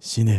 死ね。